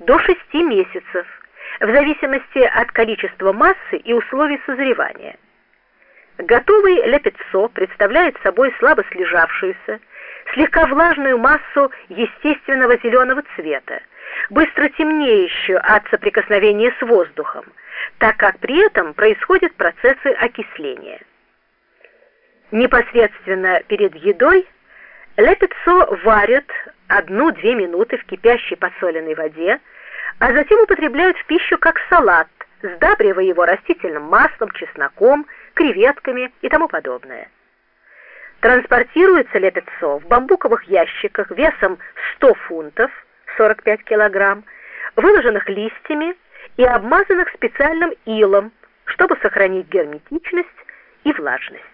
до 6 месяцев, в зависимости от количества массы и условий созревания. Готовый лепецо представляет собой слабо слежавшуюся, слегка влажную массу естественного зеленого цвета, быстро темнеющую от соприкосновения с воздухом, так как при этом происходят процессы окисления. Непосредственно перед едой лепецо варят 1-2 минуты в кипящей подсоленной воде, а затем употребляют в пищу как салат, сдабривая его растительным маслом, чесноком, креветками и тому подобное. Транспортируется лепецо в бамбуковых ящиках весом 100 фунтов, 45 килограмм, выложенных листьями и обмазанных специальным илом, чтобы сохранить герметичность и влажность.